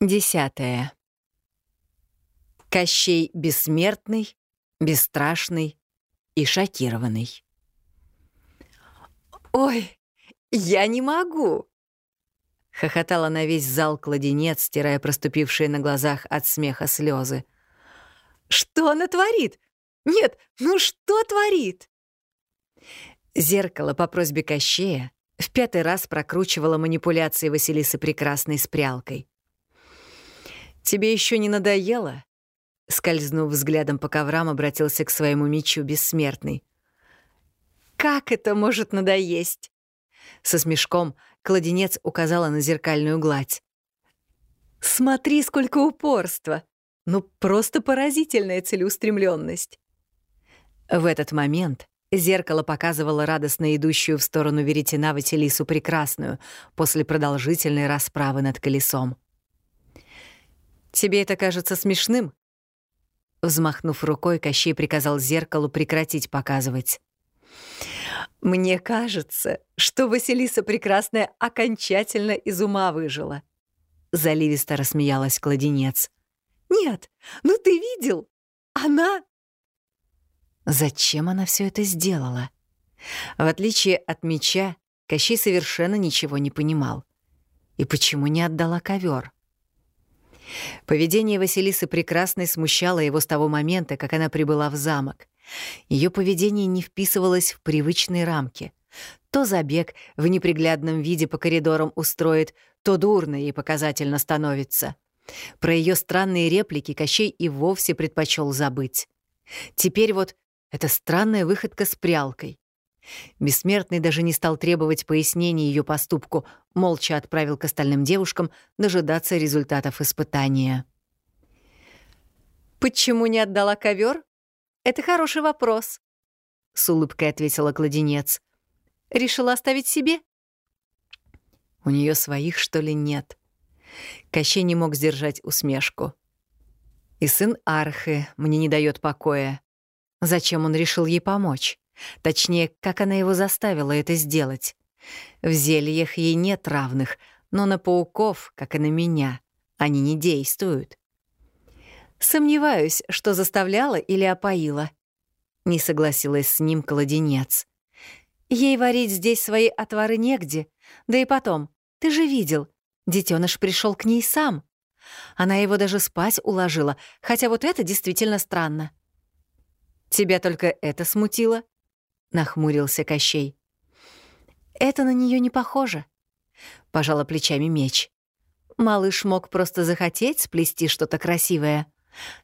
Десятое. Кощей бессмертный, бесстрашный и шокированный. «Ой, я не могу!» — хохотала на весь зал кладенец, стирая проступившие на глазах от смеха слезы. «Что она творит? Нет, ну что творит?» Зеркало по просьбе Кощея в пятый раз прокручивало манипуляции Василисы Прекрасной с прялкой. «Тебе еще не надоело?» Скользнув взглядом по коврам, обратился к своему мечу бессмертный. «Как это может надоесть?» Со смешком кладенец указала на зеркальную гладь. «Смотри, сколько упорства! Ну, просто поразительная целеустремленность. В этот момент зеркало показывало радостно идущую в сторону веретена Василису Прекрасную после продолжительной расправы над колесом. «Тебе это кажется смешным?» Взмахнув рукой, Кощей приказал зеркалу прекратить показывать. «Мне кажется, что Василиса Прекрасная окончательно из ума выжила», — заливисто рассмеялась кладенец. «Нет, ну ты видел? Она...» Зачем она все это сделала? В отличие от меча, Кощей совершенно ничего не понимал. И почему не отдала ковер? Поведение Василисы Прекрасной смущало его с того момента, как она прибыла в замок. Ее поведение не вписывалось в привычные рамки. То забег в неприглядном виде по коридорам устроит, то дурно ей показательно становится. Про ее странные реплики Кощей и вовсе предпочел забыть. Теперь вот эта странная выходка с прялкой. Бессмертный даже не стал требовать пояснений ее поступку, молча отправил к остальным девушкам дожидаться результатов испытания. «Почему не отдала ковер? Это хороший вопрос», — с улыбкой ответила кладенец. «Решила оставить себе?» «У нее своих, что ли, нет?» Кощей не мог сдержать усмешку. «И сын Архы мне не дает покоя. Зачем он решил ей помочь?» Точнее, как она его заставила это сделать. В зельях ей нет равных, но на пауков, как и на меня, они не действуют. Сомневаюсь, что заставляла или опоила. Не согласилась с ним кладенец. Ей варить здесь свои отвары негде. Да и потом, ты же видел, детеныш пришел к ней сам. Она его даже спать уложила, хотя вот это действительно странно. Тебя только это смутило? — нахмурился Кощей. «Это на нее не похоже», — пожала плечами меч. «Малыш мог просто захотеть сплести что-то красивое.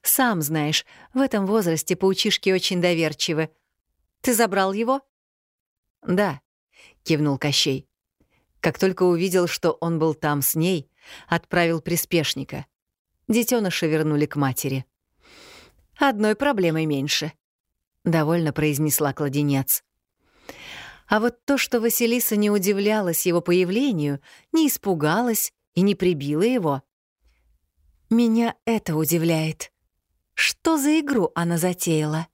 Сам знаешь, в этом возрасте паучишки очень доверчивы. Ты забрал его?» «Да», — кивнул Кощей. Как только увидел, что он был там с ней, отправил приспешника. Детеныша вернули к матери. «Одной проблемой меньше», — довольно произнесла кладенец. А вот то, что Василиса не удивлялась его появлению, не испугалась и не прибила его. Меня это удивляет. Что за игру она затеяла?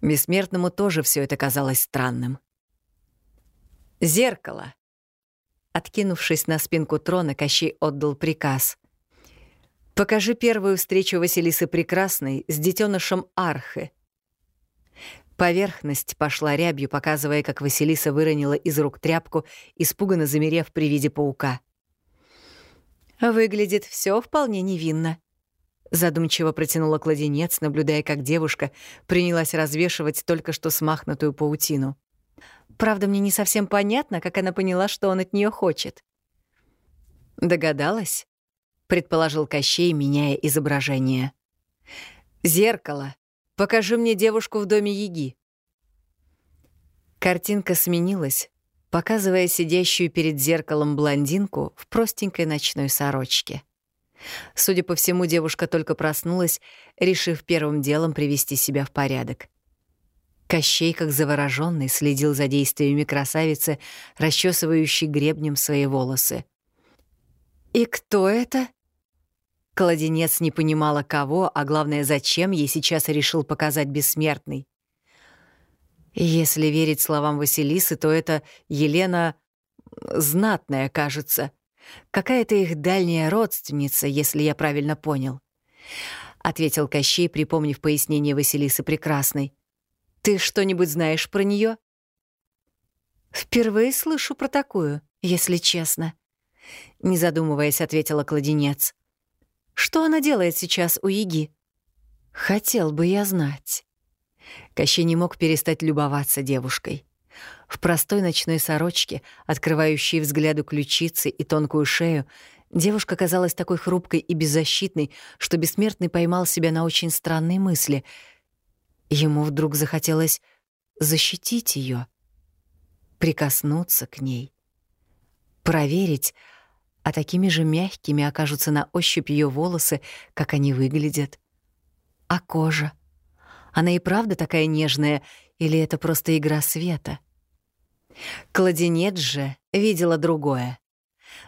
Бессмертному тоже все это казалось странным. «Зеркало!» Откинувшись на спинку трона, Кощей отдал приказ. «Покажи первую встречу Василисы Прекрасной с детенышем Архы. Поверхность пошла рябью, показывая, как Василиса выронила из рук тряпку, испуганно замерев при виде паука. «Выглядит все вполне невинно», — задумчиво протянула кладенец, наблюдая, как девушка принялась развешивать только что смахнутую паутину. «Правда, мне не совсем понятно, как она поняла, что он от нее хочет». «Догадалась?» — предположил Кощей, меняя изображение. «Зеркало», Покажи мне девушку в доме Яги». Картинка сменилась, показывая сидящую перед зеркалом блондинку в простенькой ночной сорочке. Судя по всему, девушка только проснулась, решив первым делом привести себя в порядок. Кощей, как завороженный, следил за действиями красавицы, расчесывающей гребнем свои волосы. «И кто это?» Кладенец не понимала, кого, а главное, зачем ей сейчас решил показать бессмертный. Если верить словам Василисы, то это Елена знатная, кажется. Какая-то их дальняя родственница, если я правильно понял. Ответил Кощей, припомнив пояснение Василисы Прекрасной. Ты что-нибудь знаешь про нее? Впервые слышу про такую, если честно. Не задумываясь, ответила кладенец. Что она делает сейчас у Еги? Хотел бы я знать. Кощей не мог перестать любоваться девушкой. В простой ночной сорочке, открывающей взгляду ключицы и тонкую шею, девушка казалась такой хрупкой и беззащитной, что бессмертный поймал себя на очень странной мысли. Ему вдруг захотелось защитить ее, прикоснуться к ней, проверить, а такими же мягкими окажутся на ощупь ее волосы, как они выглядят. А кожа? Она и правда такая нежная, или это просто игра света? Кладенец же видела другое.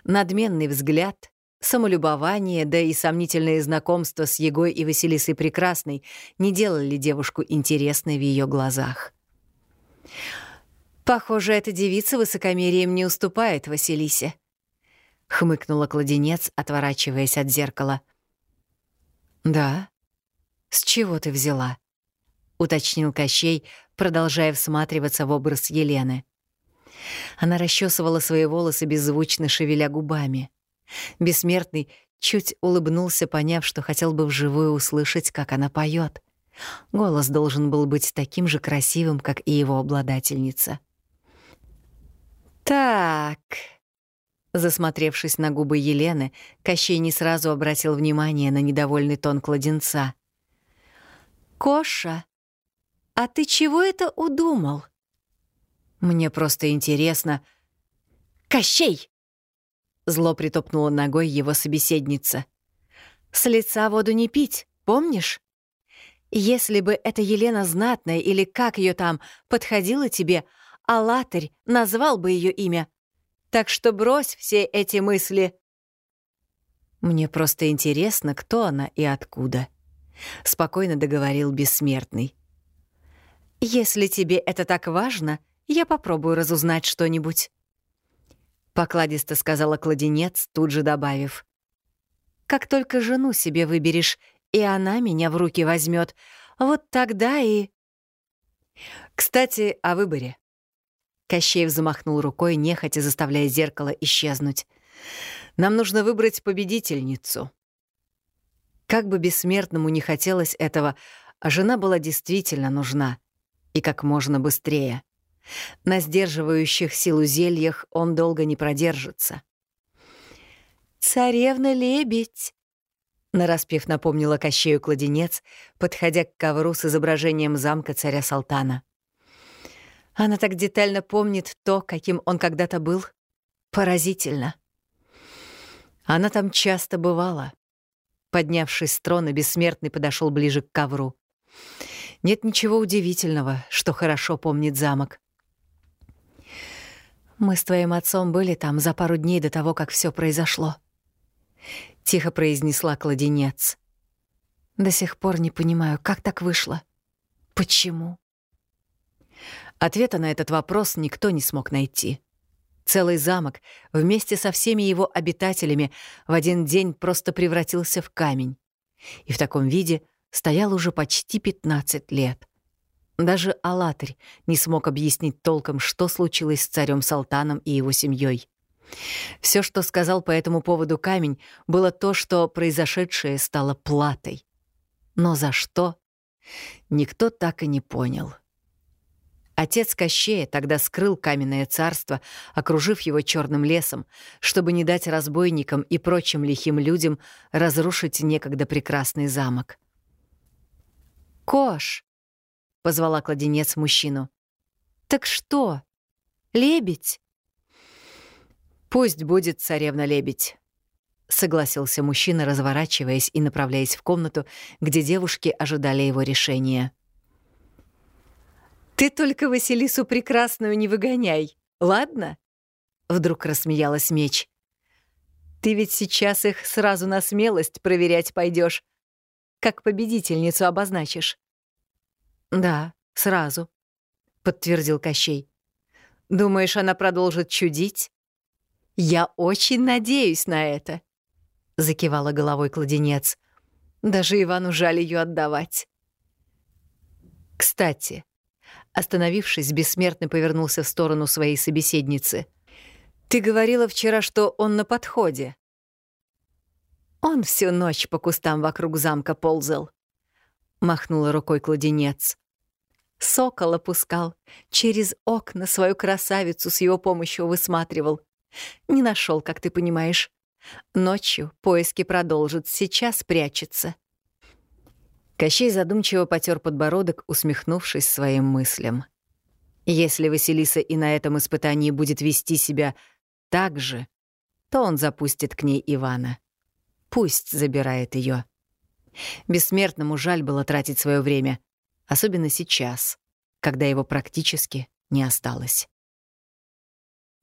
Надменный взгляд, самолюбование, да и сомнительные знакомства с Егой и Василисой Прекрасной не делали девушку интересной в ее глазах. «Похоже, эта девица высокомерием не уступает Василисе», — хмыкнула кладенец, отворачиваясь от зеркала. «Да? С чего ты взяла?» — уточнил Кощей, продолжая всматриваться в образ Елены. Она расчесывала свои волосы, беззвучно шевеля губами. Бессмертный чуть улыбнулся, поняв, что хотел бы вживую услышать, как она поет. Голос должен был быть таким же красивым, как и его обладательница. «Так...» Засмотревшись на губы Елены, Кощей не сразу обратил внимание на недовольный тон кладенца. «Коша, а ты чего это удумал?» Мне просто интересно. «Кощей!» Зло притопнула ногой его собеседница. «С лица воду не пить, помнишь? Если бы эта Елена Знатная или как ее там подходила тебе, а латарь назвал бы ее имя. Так что брось все эти мысли». «Мне просто интересно, кто она и откуда», — спокойно договорил бессмертный. «Если тебе это так важно, я попробую разузнать что-нибудь». Покладисто сказала кладенец, тут же добавив. «Как только жену себе выберешь, и она меня в руки возьмет, вот тогда и...» «Кстати, о выборе». Кощей взмахнул рукой, нехотя заставляя зеркало исчезнуть. «Нам нужно выбрать победительницу». Как бы бессмертному не хотелось этого, а жена была действительно нужна. И как можно быстрее. На сдерживающих силу зельях он долго не продержится. «Царевна-лебедь!» Нараспев напомнила Кощею кладенец, подходя к ковру с изображением замка царя Салтана. Она так детально помнит то, каким он когда-то был. Поразительно. Она там часто бывала. Поднявшись с трона, бессмертный подошел ближе к ковру. Нет ничего удивительного, что хорошо помнит замок. Мы с твоим отцом были там за пару дней до того, как все произошло. Тихо произнесла кладенец. До сих пор не понимаю, как так вышло. Почему? Ответа на этот вопрос никто не смог найти. Целый замок вместе со всеми его обитателями в один день просто превратился в камень. И в таком виде стоял уже почти 15 лет. Даже Алатырь не смог объяснить толком, что случилось с царем Салтаном и его семьей. Все, что сказал по этому поводу камень, было то, что произошедшее стало платой. Но за что? Никто так и не понял. Отец Кощея тогда скрыл каменное царство, окружив его черным лесом, чтобы не дать разбойникам и прочим лихим людям разрушить некогда прекрасный замок. «Кош!» позвала кладенец мужчину. «Так что? Лебедь?» «Пусть будет царевна-лебедь», — согласился мужчина, разворачиваясь и направляясь в комнату, где девушки ожидали его решения. «Ты только Василису Прекрасную не выгоняй, ладно?» Вдруг рассмеялась меч. «Ты ведь сейчас их сразу на смелость проверять пойдешь, как победительницу обозначишь. «Да, сразу», — подтвердил Кощей. «Думаешь, она продолжит чудить?» Я очень надеюсь на это, закивала головой кладенец. Даже Ивану жаль ее отдавать. Кстати, остановившись, бессмертный повернулся в сторону своей собеседницы. Ты говорила вчера, что он на подходе. Он всю ночь по кустам вокруг замка ползал. Махнула рукой кладенец. Сокол опускал, через окна свою красавицу с его помощью высматривал. Не нашел, как ты понимаешь. Ночью поиски продолжат, сейчас прячется. Кощей задумчиво потер подбородок, усмехнувшись своим мыслям. Если Василиса и на этом испытании будет вести себя так же, то он запустит к ней Ивана. Пусть забирает ее. Бессмертному жаль было тратить свое время, особенно сейчас, когда его практически не осталось.